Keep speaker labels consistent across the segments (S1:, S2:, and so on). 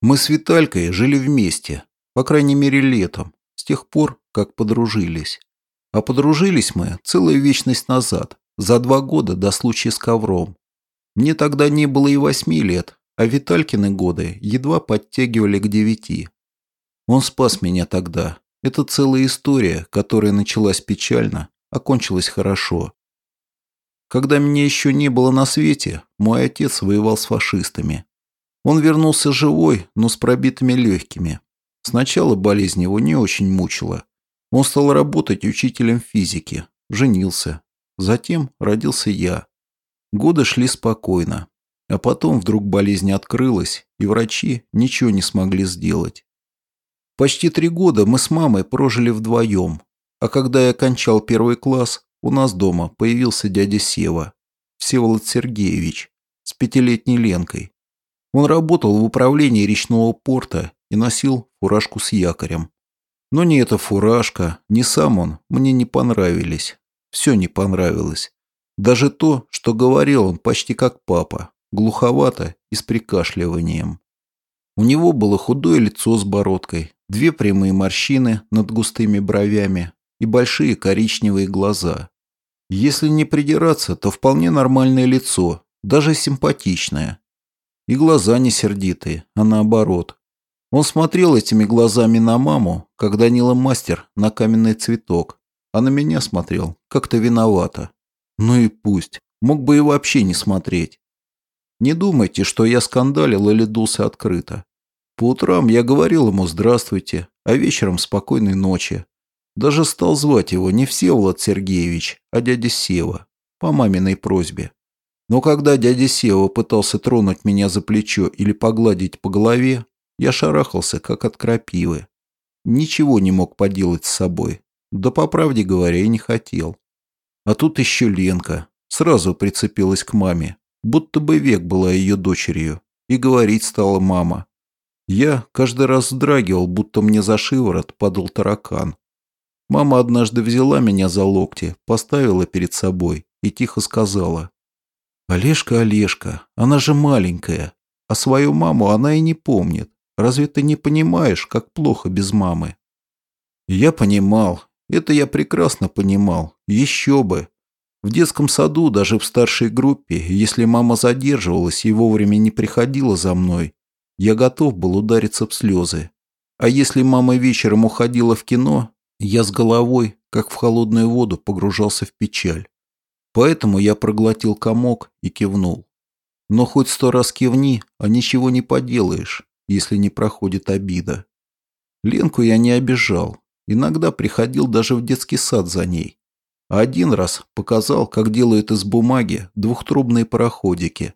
S1: Мы с Виталькой жили вместе, по крайней мере летом, с тех пор, как подружились. А подружились мы целую вечность назад, за два года до случая с ковром. Мне тогда не было и восьми лет, а Виталькины годы едва подтягивали к девяти. Он спас меня тогда. Это целая история, которая началась печально, окончилась хорошо. Когда меня еще не было на свете, мой отец воевал с фашистами. Он вернулся живой, но с пробитыми легкими. Сначала болезнь его не очень мучила. Он стал работать учителем физики, женился. Затем родился я. Годы шли спокойно. А потом вдруг болезнь открылась, и врачи ничего не смогли сделать. Почти три года мы с мамой прожили вдвоем. А когда я окончал первый класс, у нас дома появился дядя Сева, Всеволод Сергеевич, с пятилетней Ленкой. Он работал в управлении речного порта и носил фуражку с якорем. Но ни эта фуражка, ни сам он мне не понравились. Все не понравилось. Даже то, что говорил он почти как папа, глуховато и с прикашливанием. У него было худое лицо с бородкой, две прямые морщины над густыми бровями и большие коричневые глаза. Если не придираться, то вполне нормальное лицо, даже симпатичное. И глаза не сердитые, а наоборот. Он смотрел этими глазами на маму, как Данила мастер на каменный цветок, а на меня смотрел как-то виновато. Ну и пусть, мог бы и вообще не смотреть. Не думайте, что я скандалил или дулся открыто. По утрам я говорил ему «здравствуйте», а вечером «спокойной ночи». Даже стал звать его не Всеволод Сергеевич, а дядя Сева, по маминой просьбе. Но когда дядя Сева пытался тронуть меня за плечо или погладить по голове, я шарахался, как от крапивы. Ничего не мог поделать с собой. Да по правде говоря, и не хотел. А тут еще Ленка. Сразу прицепилась к маме будто бы век была ее дочерью, и говорить стала мама. Я каждый раз вздрагивал, будто мне за шиворот падал таракан. Мама однажды взяла меня за локти, поставила перед собой и тихо сказала. «Олежка, Олежка, она же маленькая, а свою маму она и не помнит. Разве ты не понимаешь, как плохо без мамы?» Я понимал, это я прекрасно понимал, еще бы. В детском саду, даже в старшей группе, если мама задерживалась и вовремя не приходила за мной, я готов был удариться в слезы. А если мама вечером уходила в кино, я с головой, как в холодную воду, погружался в печаль. Поэтому я проглотил комок и кивнул. Но хоть сто раз кивни, а ничего не поделаешь, если не проходит обида. Ленку я не обижал. Иногда приходил даже в детский сад за ней. Один раз показал, как делают из бумаги двухтрубные пароходики.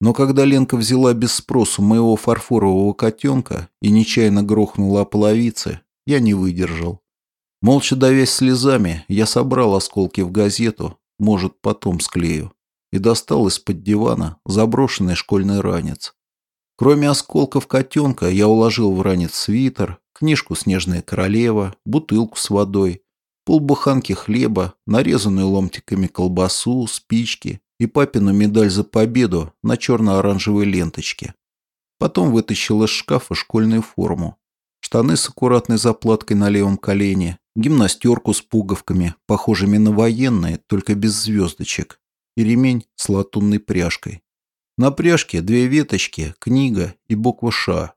S1: Но когда Ленка взяла без спросу моего фарфорового котенка и нечаянно грохнула о половице, я не выдержал. Молча давясь слезами, я собрал осколки в газету, может, потом склею, и достал из-под дивана заброшенный школьный ранец. Кроме осколков котенка, я уложил в ранец свитер, книжку «Снежная королева», бутылку с водой, полбуханки хлеба, нарезанную ломтиками колбасу, спички и папину медаль за победу на черно-оранжевой ленточке. Потом вытащил из шкафа школьную форму. Штаны с аккуратной заплаткой на левом колене, гимнастерку с пуговками, похожими на военные, только без звездочек, и ремень с латунной пряжкой. На пряжке две веточки, книга и буква «Ш».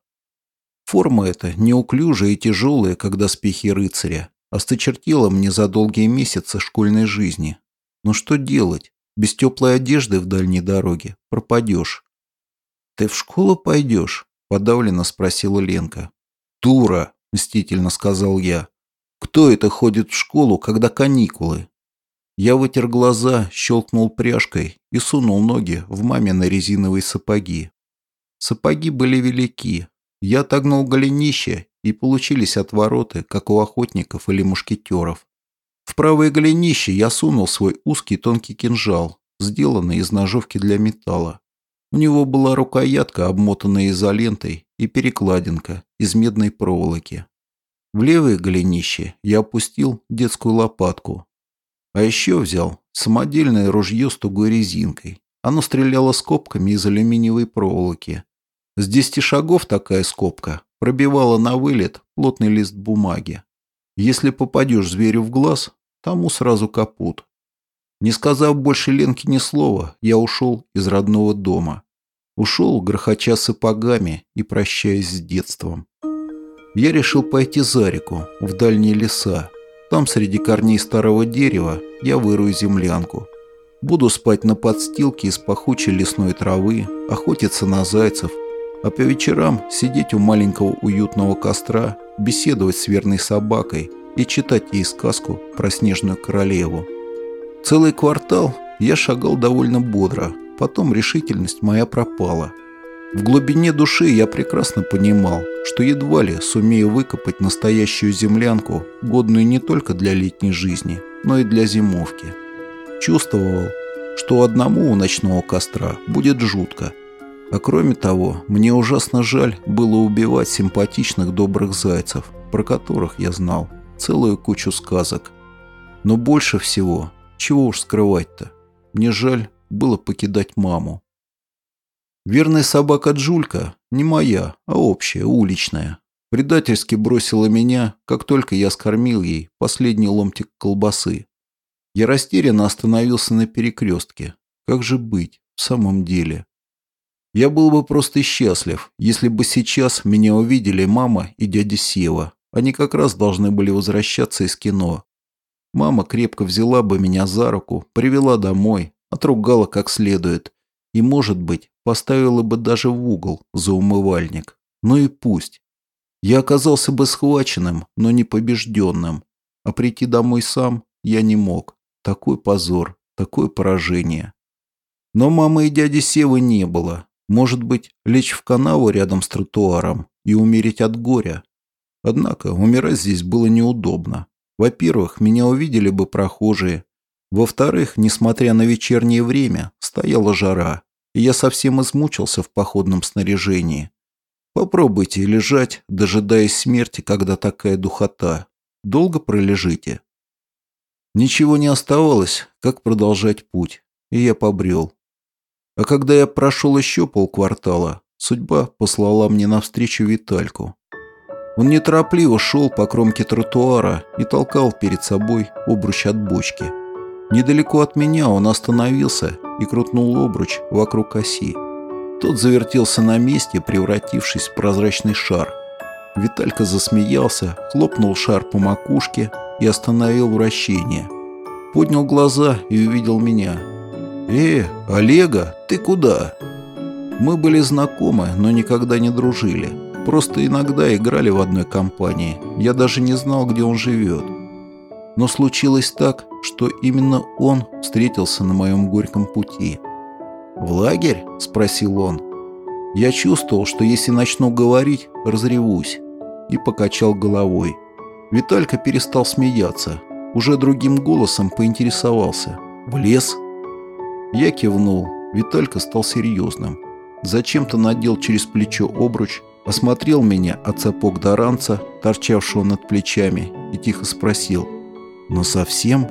S1: Форма эта неуклюжая и тяжелая, как доспехи рыцаря, осточертела мне за долгие месяцы школьной жизни. Но что делать? Без теплой одежды в дальней дороге пропадешь. «Ты в школу пойдешь?» – подавленно спросила Ленка. «Дура!» – мстительно сказал я. «Кто это ходит в школу, когда каникулы?» Я вытер глаза, щелкнул пряжкой и сунул ноги в мамины резиновые сапоги. Сапоги были велики. Я отогнул голенище и получились отвороты, как у охотников или мушкетеров. В правое голенище я сунул свой узкий тонкий кинжал, сделанный из ножовки для металла. У него была рукоятка, обмотанная изолентой, и перекладинка из медной проволоки. В левое голенище я опустил детскую лопатку. А еще взял самодельное ружье с тугой резинкой. Оно стреляло скобками из алюминиевой проволоки. С десяти шагов такая скобка пробивала на вылет плотный лист бумаги. Если попадешь зверю в глаз, тому сразу капут. Не сказав больше Ленке ни слова, я ушел из родного дома. Ушел, грохоча сапогами и прощаясь с детством. Я решил пойти за реку, в дальние леса. Там, среди корней старого дерева, я вырую землянку. Буду спать на подстилке из пахучей лесной травы, охотиться на зайцев, а по вечерам сидеть у маленького уютного костра, беседовать с верной собакой и читать ей сказку про снежную королеву. Целый квартал я шагал довольно бодро, потом решительность моя пропала. В глубине души я прекрасно понимал, что едва ли сумею выкопать настоящую землянку, годную не только для летней жизни, но и для зимовки. Чувствовал, что одному у ночного костра будет жутко. А кроме того, мне ужасно жаль было убивать симпатичных добрых зайцев, про которых я знал целую кучу сказок. Но больше всего чего уж скрывать-то. Мне жаль было покидать маму. Верная собака Джулька не моя, а общая, уличная. Предательски бросила меня, как только я скормил ей последний ломтик колбасы. Я растерянно остановился на перекрестке. Как же быть, в самом деле? Я был бы просто счастлив, если бы сейчас меня увидели мама и дядя Сева. Они как раз должны были возвращаться из кино, Мама крепко взяла бы меня за руку, привела домой, отругала как следует и, может быть, поставила бы даже в угол за умывальник. Ну и пусть. Я оказался бы схваченным, но не побежденным. А прийти домой сам я не мог. Такой позор, такое поражение. Но мамы и дяди Севы не было. Может быть, лечь в канаву рядом с тротуаром и умереть от горя. Однако умирать здесь было неудобно. Во-первых, меня увидели бы прохожие. Во-вторых, несмотря на вечернее время, стояла жара, и я совсем измучился в походном снаряжении. Попробуйте лежать, дожидаясь смерти, когда такая духота. Долго пролежите. Ничего не оставалось, как продолжать путь, и я побрел. А когда я прошел еще полквартала, судьба послала мне навстречу Витальку. Он неторопливо шел по кромке тротуара и толкал перед собой обруч от бочки. Недалеко от меня он остановился и крутнул обруч вокруг оси. Тот завертелся на месте, превратившись в прозрачный шар. Виталька засмеялся, хлопнул шар по макушке и остановил вращение. Поднял глаза и увидел меня. «Э, Олега, ты куда?» Мы были знакомы, но никогда не дружили. Просто иногда играли в одной компании. Я даже не знал, где он живет. Но случилось так, что именно он встретился на моем горьком пути. «В лагерь?» – спросил он. Я чувствовал, что если начну говорить, разревусь. И покачал головой. Виталька перестал смеяться. Уже другим голосом поинтересовался. «В лес?» Я кивнул. Виталька стал серьезным. Зачем-то надел через плечо обруч, осмотрел меня от сапог до ранца, торчавшего над плечами, и тихо спросил «Ну совсем?»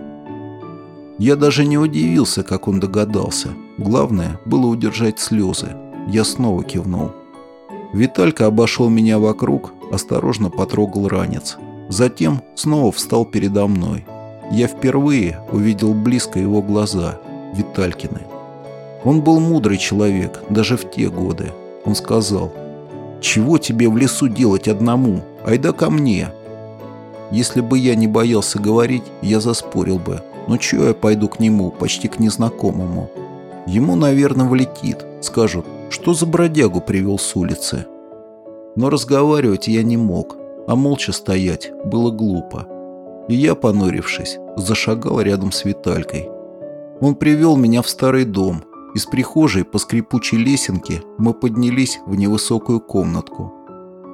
S1: Я даже не удивился, как он догадался. Главное было удержать слезы. Я снова кивнул. Виталька обошел меня вокруг, осторожно потрогал ранец. Затем снова встал передо мной. Я впервые увидел близко его глаза, Виталькины. Он был мудрый человек, даже в те годы. Он сказал – чего тебе в лесу делать одному? Айда ко мне. Если бы я не боялся говорить, я заспорил бы. Но чего я пойду к нему, почти к незнакомому? Ему, наверное, влетит. Скажут, что за бродягу привел с улицы. Но разговаривать я не мог, а молча стоять было глупо. И я, понурившись, зашагал рядом с Виталькой. Он привел меня в старый дом, из прихожей по скрипучей лесенке мы поднялись в невысокую комнатку.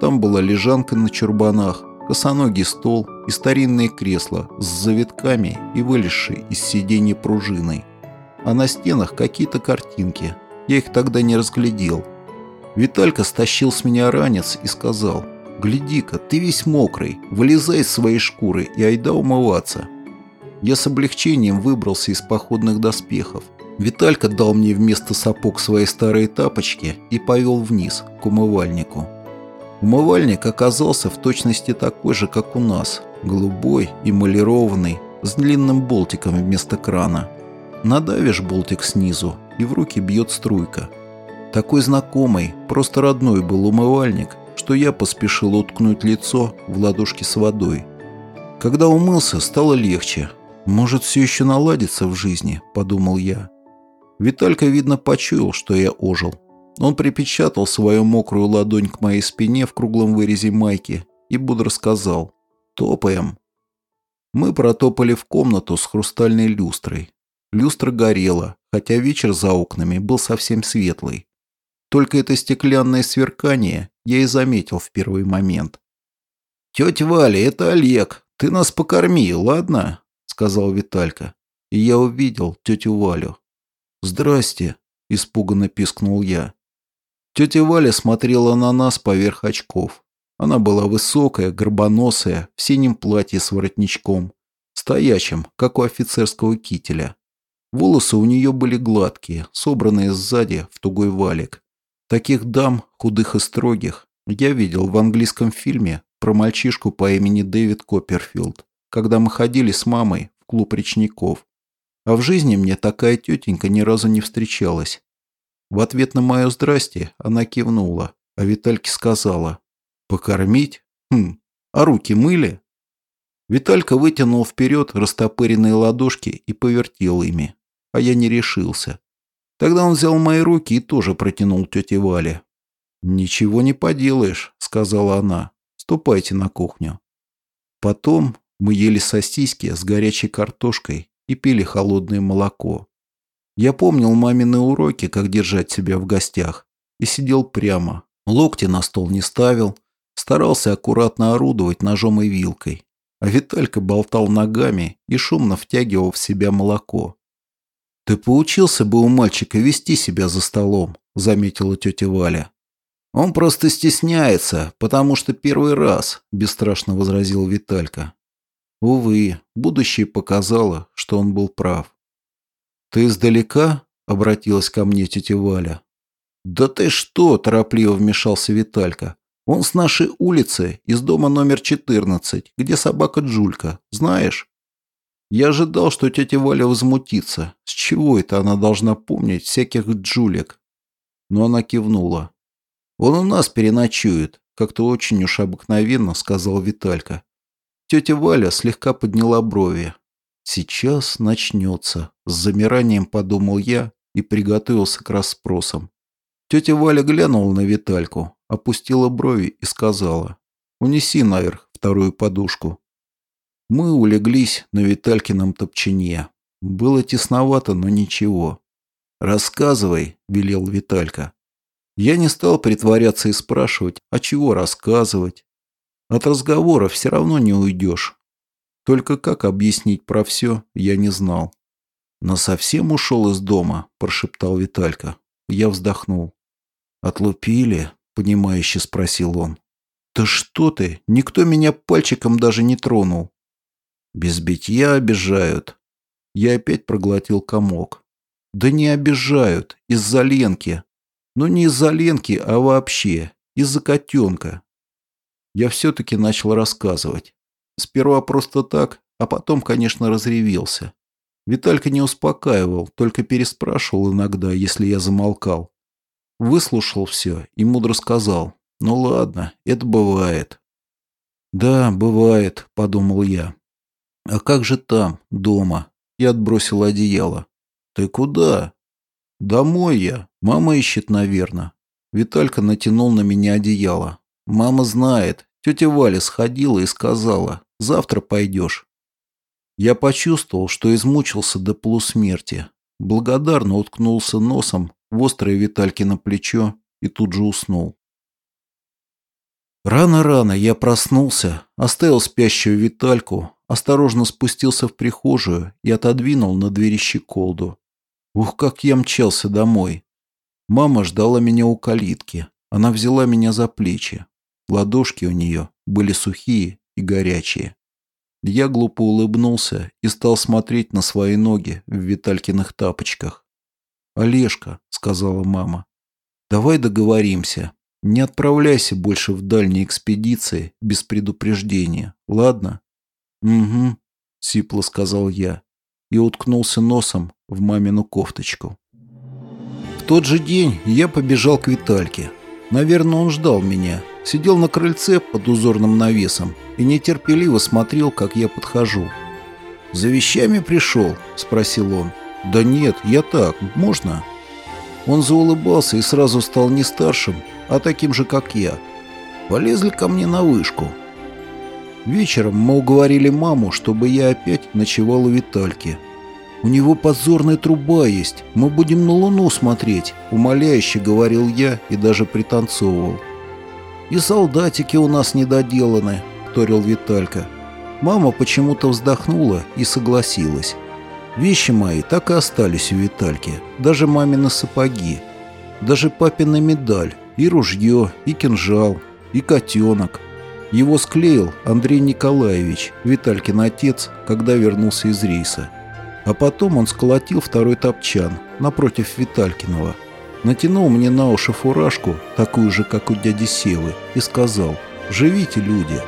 S1: Там была лежанка на чурбанах, косоногий стол и старинные кресла с завитками и вылезшей из сиденья пружиной. А на стенах какие-то картинки. Я их тогда не разглядел. Виталька стащил с меня ранец и сказал, «Гляди-ка, ты весь мокрый, вылезай из своей шкуры и айда умываться». Я с облегчением выбрался из походных доспехов Виталька дал мне вместо сапог свои старые тапочки и повел вниз, к умывальнику. Умывальник оказался в точности такой же, как у нас, голубой, эмалированный, с длинным болтиком вместо крана. Надавишь болтик снизу, и в руки бьет струйка. Такой знакомый, просто родной был умывальник, что я поспешил уткнуть лицо в ладошки с водой. Когда умылся, стало легче. Может, все еще наладится в жизни, подумал я. Виталька, видно, почуял, что я ожил. Он припечатал свою мокрую ладонь к моей спине в круглом вырезе майки и бодро сказал «Топаем». Мы протопали в комнату с хрустальной люстрой. Люстра горела, хотя вечер за окнами был совсем светлый. Только это стеклянное сверкание я и заметил в первый момент. «Тетя Валя, это Олег. Ты нас покорми, ладно?» — сказал Виталька. И я увидел тетю Валю. «Здрасте», — испуганно пискнул я. Тетя Валя смотрела на нас поверх очков. Она была высокая, горбоносая, в синем платье с воротничком, стоячим, как у офицерского кителя. Волосы у нее были гладкие, собранные сзади в тугой валик. Таких дам, худых и строгих, я видел в английском фильме про мальчишку по имени Дэвид Копперфилд, когда мы ходили с мамой в клуб речников. А в жизни мне такая тетенька ни разу не встречалась. В ответ на мое «здрасте» она кивнула, а Витальке сказала «Покормить? Хм, а руки мыли?» Виталька вытянул вперед растопыренные ладошки и повертел ими, а я не решился. Тогда он взял мои руки и тоже протянул тете Вале. «Ничего не поделаешь», — сказала она. «Ступайте на кухню». Потом мы ели сосиски с горячей картошкой и пили холодное молоко. Я помнил мамины уроки, как держать себя в гостях, и сидел прямо. Локти на стол не ставил, старался аккуратно орудовать ножом и вилкой. А Виталька болтал ногами и шумно втягивал в себя молоко. «Ты поучился бы у мальчика вести себя за столом», — заметила тетя Валя. «Он просто стесняется, потому что первый раз», — бесстрашно возразил Виталька. Увы, будущее показало, что он был прав. «Ты издалека?» — обратилась ко мне тетя Валя. «Да ты что?» – торопливо вмешался Виталька. «Он с нашей улицы, из дома номер 14, где собака Джулька. Знаешь?» Я ожидал, что тетя Валя возмутится. С чего это она должна помнить всяких Джулек? Но она кивнула. «Он у нас переночует», – как-то очень уж обыкновенно сказал Виталька. Тетя Валя слегка подняла брови. «Сейчас начнется», – с замиранием подумал я и приготовился к расспросам. Тетя Валя глянула на Витальку, опустила брови и сказала, «Унеси наверх вторую подушку». Мы улеглись на Виталькином топчине. Было тесновато, но ничего. «Рассказывай», – велел Виталька. Я не стал притворяться и спрашивать, а чего рассказывать. От разговора все равно не уйдешь. Только как объяснить про все, я не знал. «Но совсем ушел из дома», – прошептал Виталька. Я вздохнул. «Отлупили?» – понимающе спросил он. «Да что ты? Никто меня пальчиком даже не тронул». «Без битья обижают». Я опять проглотил комок. «Да не обижают. Из-за Ленки. Ну не из-за Ленки, а вообще. Из-за котенка». Я все-таки начал рассказывать. Сперва просто так, а потом, конечно, разревелся. Виталька не успокаивал, только переспрашивал иногда, если я замолкал. Выслушал все и мудро сказал, ну ладно, это бывает. Да, бывает, подумал я. А как же там, дома? Я отбросил одеяло. Ты куда? Домой я. Мама ищет, наверное. Виталька натянул на меня одеяло. Мама знает, Тетя Валя сходила и сказала, завтра пойдешь. Я почувствовал, что измучился до полусмерти. Благодарно уткнулся носом в острое Витальки на плечо и тут же уснул. Рано-рано я проснулся, оставил спящую Витальку, осторожно спустился в прихожую и отодвинул на двери щеколду. Ух, как я мчался домой. Мама ждала меня у калитки. Она взяла меня за плечи. Ладошки у нее были сухие и горячие. Я глупо улыбнулся и стал смотреть на свои ноги в Виталькиных тапочках. «Олежка», — сказала мама, — «давай договоримся. Не отправляйся больше в дальние экспедиции без предупреждения, ладно?» «Угу», — сипло сказал я и уткнулся носом в мамину кофточку. В тот же день я побежал к Витальке. Наверное, он ждал меня. Сидел на крыльце под узорным навесом и нетерпеливо смотрел, как я подхожу. «За вещами пришел?» – спросил он. «Да нет, я так. Можно?» Он заулыбался и сразу стал не старшим, а таким же, как я. Полезли ко мне на вышку. Вечером мы уговорили маму, чтобы я опять ночевал у Витальки. «У него позорная труба есть, мы будем на луну смотреть», — умоляюще говорил я и даже пританцовывал. «И солдатики у нас недоделаны», — вторил Виталька. Мама почему-то вздохнула и согласилась. Вещи мои так и остались у Витальки, даже мамины сапоги, даже папина медаль, и ружье, и кинжал, и котенок. Его склеил Андрей Николаевич, Виталькин отец, когда вернулся из рейса. А потом он сколотил второй топчан напротив Виталькиного. Натянул мне на уши фуражку, такую же, как у дяди Севы, и сказал «Живите, люди!»